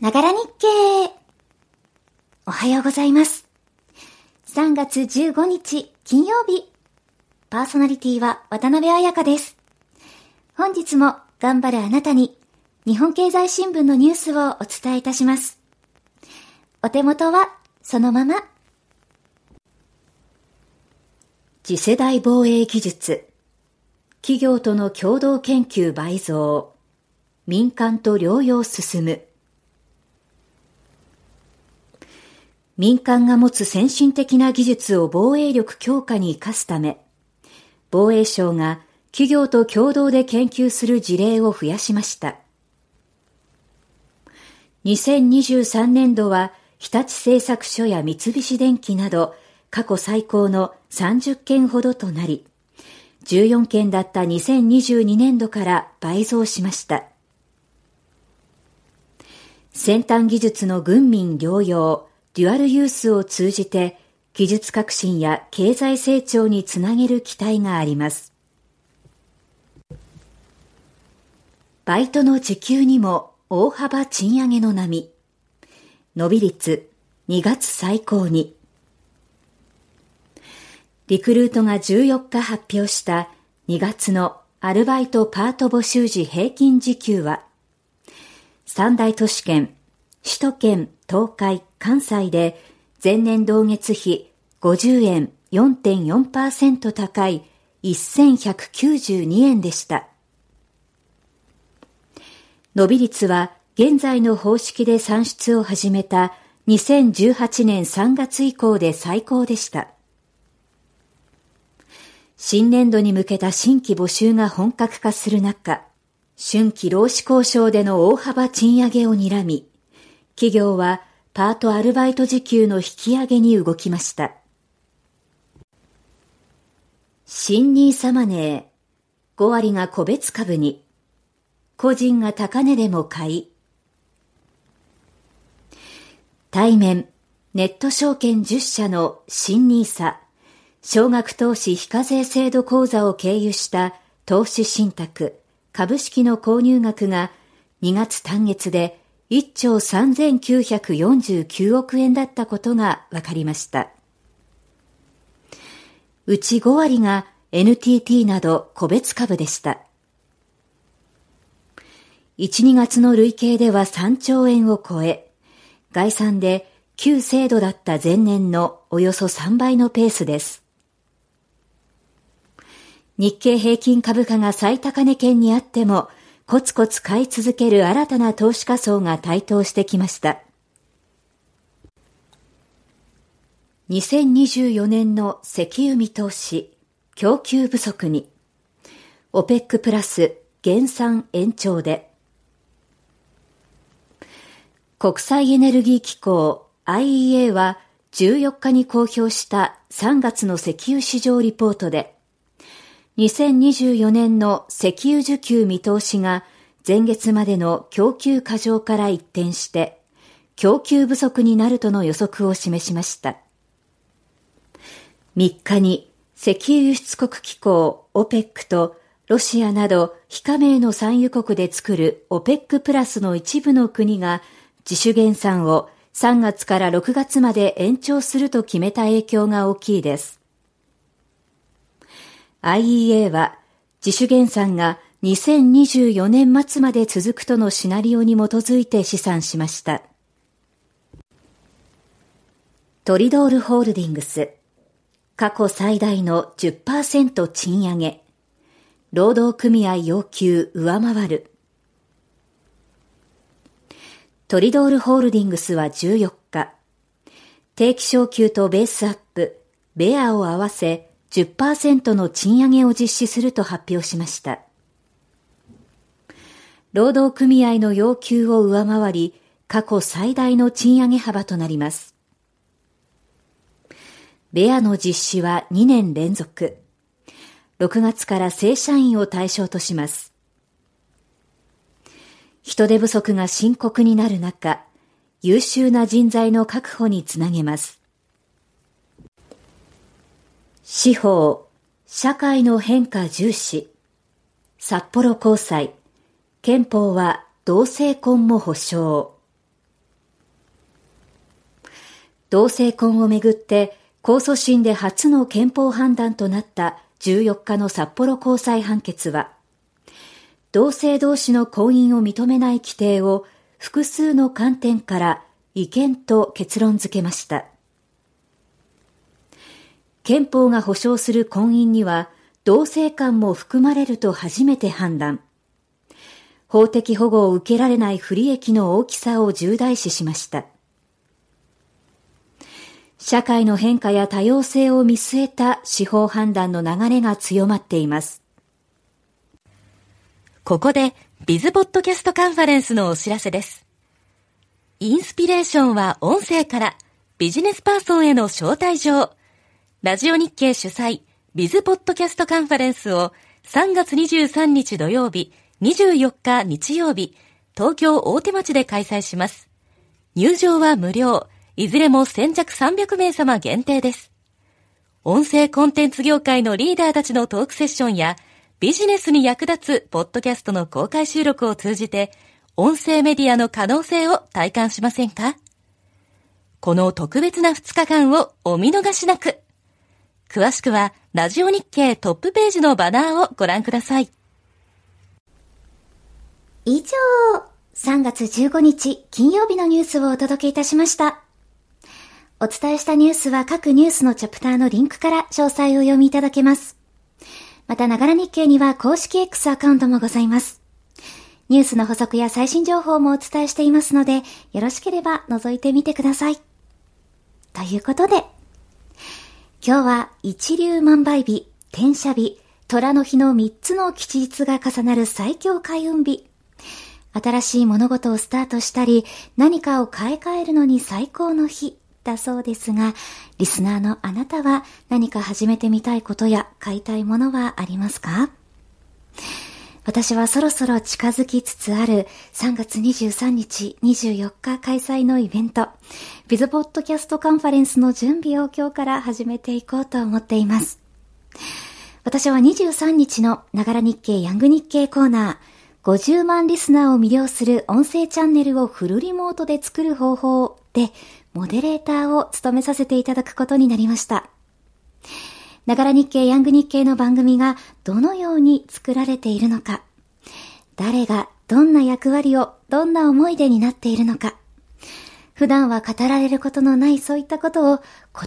ながら日経。おはようございます。3月15日金曜日。パーソナリティは渡辺彩香です。本日も頑張るあなたに日本経済新聞のニュースをお伝えいたします。お手元はそのまま。次世代防衛技術。企業との共同研究倍増。民間と療養進む。民間が持つ先進的な技術を防衛力強化に生かすため、防衛省が企業と共同で研究する事例を増やしました。2023年度は日立製作所や三菱電機など過去最高の30件ほどとなり、14件だった2022年度から倍増しました。先端技術の軍民療養、デュアルユースを通じて技術革新や経済成長につなげる期待があります。バイトの時給にも大幅賃上げの波。伸び率2月最高に。リクルートが14日発表した2月のアルバイトパート募集時平均時給は、三大都市圏、首都圏、東海、関西で前年同月比50円4.4%高い1192円でした。伸び率は現在の方式で算出を始めた2018年3月以降で最高でした。新年度に向けた新規募集が本格化する中、春季労使交渉での大幅賃上げを睨み、企業はパートアルバイト時給の引き上げに動きました。新ニーサマネー、5割が個別株に、個人が高値でも買い、対面、ネット証券10社の新ニーサ、少額投資非課税制度口座を経由した投資信託、株式の購入額が2月単月で1兆3949億円だったことが分かりました。うち5割が NTT など個別株でした。1、2月の累計では3兆円を超え、概算で旧制度だった前年のおよそ3倍のペースです。日経平均株価が最高値圏にあっても、コツコツ買い続ける新たな投資家層が台頭してきました。2024年の石油見通し、供給不足に、OPEC プラス減産延長で、国際エネルギー機構 IEA は14日に公表した3月の石油市場リポートで、2024年の石油需給見通しが前月までの供給過剰から一転して、供給不足になるとの予測を示しました。3日に石油輸出国機構 OPEC とロシアなど非加盟の産油国で作る OPEC プラスの一部の国が自主減産を3月から6月まで延長すると決めた影響が大きいです。IEA は自主減産が2024年末まで続くとのシナリオに基づいて試算しました。トリドールホールディングス過去最大の10%賃上げ。労働組合要求上回る。トリドールホールディングスは14日。定期昇給とベースアップベアを合わせ10%の賃上げを実施すると発表しました。労働組合の要求を上回り、過去最大の賃上げ幅となります。ベアの実施は2年連続。6月から正社員を対象とします。人手不足が深刻になる中、優秀な人材の確保につなげます。司法、社会の変化重視、札幌高裁、憲法は同性婚も保障。同性婚をめぐって控訴審で初の憲法判断となった14日の札幌高裁判決は、同性同士の婚姻を認めない規定を複数の観点から違憲と結論付けました。憲法が保障する婚姻には同性間も含まれると初めて判断。法的保護を受けられない不利益の大きさを重大視しました。社会の変化や多様性を見据えた司法判断の流れが強まっています。ここで、ビズポッドキャストカンファレンスのお知らせです。インスピレーションは音声からビジネスパーソンへの招待状。ラジオ日経主催ビズポッドキャストカンファレンスを3月23日土曜日、24日日曜日、東京大手町で開催します。入場は無料。いずれも先着300名様限定です。音声コンテンツ業界のリーダーたちのトークセッションや、ビジネスに役立つポッドキャストの公開収録を通じて、音声メディアの可能性を体感しませんか？この特別な2日間をお見逃しなく。詳しくは、ラジオ日経トップページのバナーをご覧ください。以上、3月15日金曜日のニュースをお届けいたしました。お伝えしたニュースは各ニュースのチャプターのリンクから詳細を読みいただけます。また、ながら日経には公式 X アカウントもございます。ニュースの補足や最新情報もお伝えしていますので、よろしければ覗いてみてください。ということで、今日は一流万倍日、天赦日、虎の日の3つの吉日が重なる最強開運日。新しい物事をスタートしたり、何かを買い替えるのに最高の日だそうですが、リスナーのあなたは何か始めてみたいことや買いたいものはありますか？私はそろそろ近づきつつある3月23日、24日開催のイベント、ビズポッドキャストカンファレンスの準備を今日から始めていこうと思っています。私は23日のながら日経ヤング日経コーナー、50万リスナーを魅了する音声チャンネルをフルリモートで作る方法でモデレーターを務めさせていただくことになりました。ながら日経ヤング日経の番組がどのように作られているのか、誰がどんな役割をどんな思い出になっているのか、普段は語られることのないそういったことを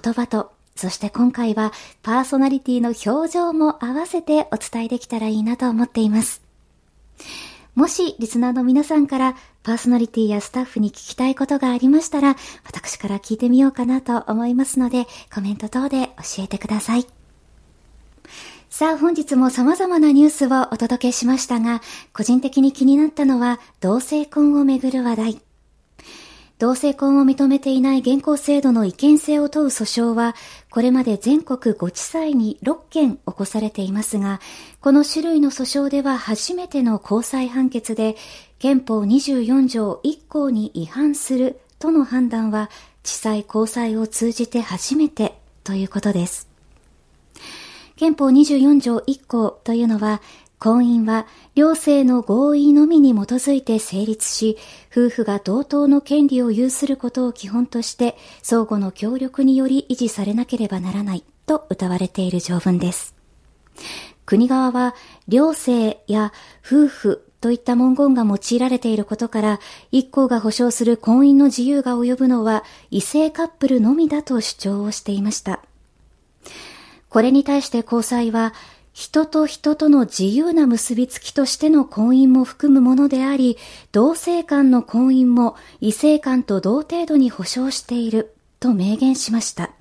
言葉と、そして今回はパーソナリティの表情も合わせてお伝えできたらいいなと思っています。もしリスナーの皆さんからパーソナリティやスタッフに聞きたいことがありましたら、私から聞いてみようかなと思いますので、コメント等で教えてください。さあ本日も様々なニュースをお届けしましたが、個人的に気になったのは同性婚をめぐる話題。同性婚を認めていない現行制度の違憲性を問う訴訟は、これまで全国5地裁に6件起こされていますが、この種類の訴訟では初めての高裁判決で、憲法24条1項に違反するとの判断は、地裁高裁を通じて初めてということです。憲法24条1項というのは、婚姻は両性の合意のみに基づいて成立し、夫婦が同等の権利を有することを基本として、相互の協力により維持されなければならないと謳われている条文です。国側は、両性や夫婦といった文言が用いられていることから、一行が保障する婚姻の自由が及ぶのは異性カップルのみだと主張をしていました。これに対して交際は、人と人との自由な結びつきとしての婚姻も含むものであり、同性間の婚姻も異性間と同程度に保障していると明言しました。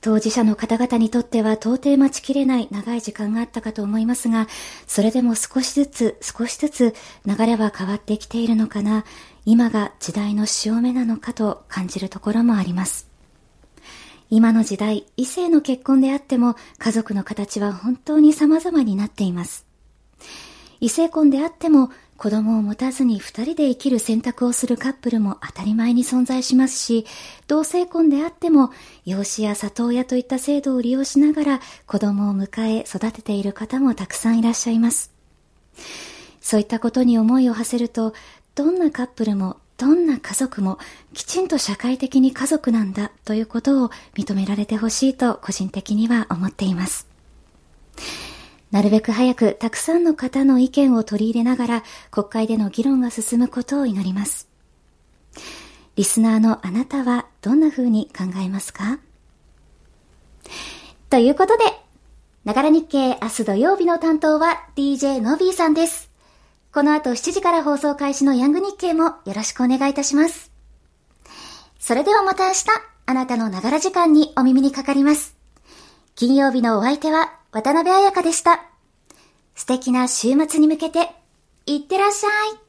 当事者の方々にとっては到底待ちきれない長い時間があったかと思いますが、それでも少しずつ少しずつ流れは変わってきているのかな、今が時代の潮目なのかと感じるところもあります。今の時代、異性の結婚であっても家族の形は本当に様々になっています。異性婚であっても子供を持たずに二人で生きる選択をするカップルも当たり前に存在しますし、同性婚であっても養子や里親といった制度を利用しながら子供を迎え育てている方もたくさんいらっしゃいます。そういったことに思いを馳せると、どんなカップルもどんな家族もきちんと社会的に家族なんだということを認められてほしいと個人的には思っています。なるべく早くたくさんの方の意見を取り入れながら国会での議論が進むことを祈ります。リスナーのあなたはどんな風に考えますか？ということで、ながら日経明日土曜日の担当は DJ のびーさんです。この後7時から放送開始のヤング日経もよろしくお願いいたします。それではまた明日、あなたのながら時間にお耳にかかります。金曜日のお相手は渡辺彩香でした。素敵な週末に向けて、いってらっしゃい。